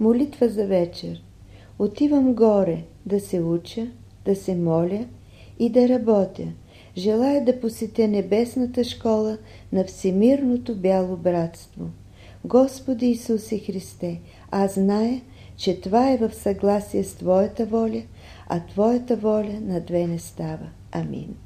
Молитва за вечер. Отивам горе да се уча, да се моля и да работя. Желая да посетя небесната школа на всемирното бяло братство. Господи Исусе Христе, аз зная, че това е в съгласие с Твоята воля, а Твоята воля на две не става. Амин.